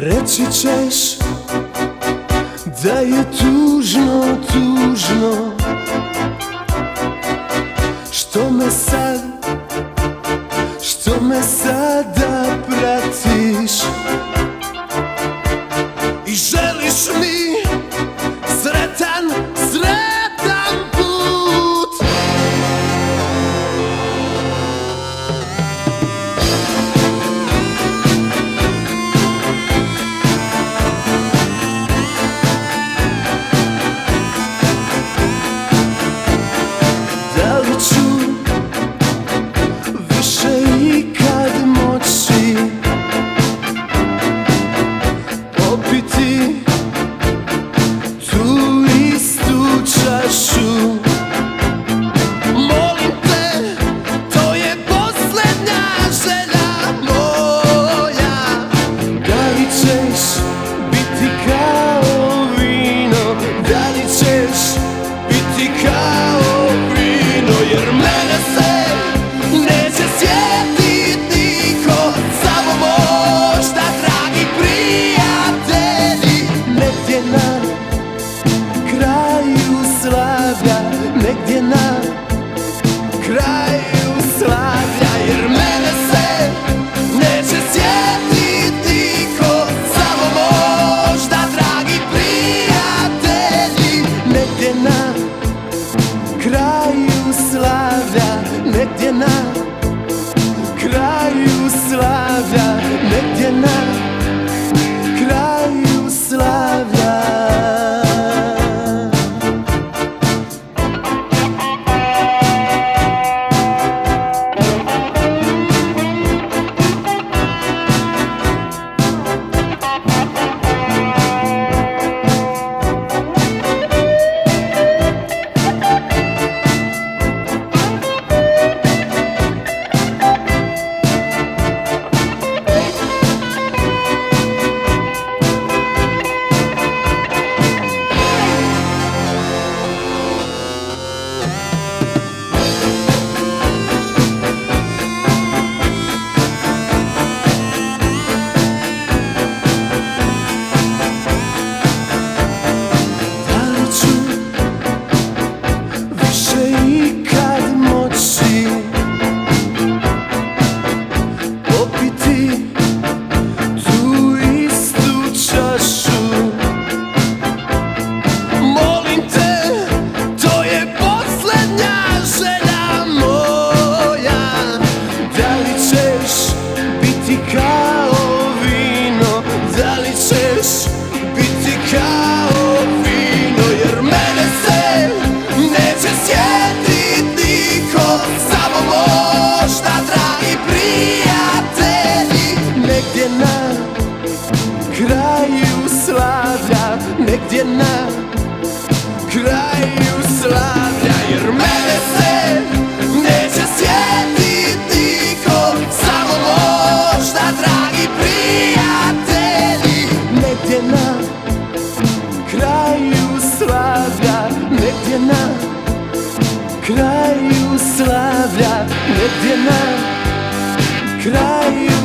Reći ćeš da je tužno, tužno Što me sad, što me sada pratiš. kraju slavlja Jer mene se neće sjetiti niko Samo možda dragi prijatelji. Negdje na kraju slavlja Negdje na kraju slavlja Negdje na kraju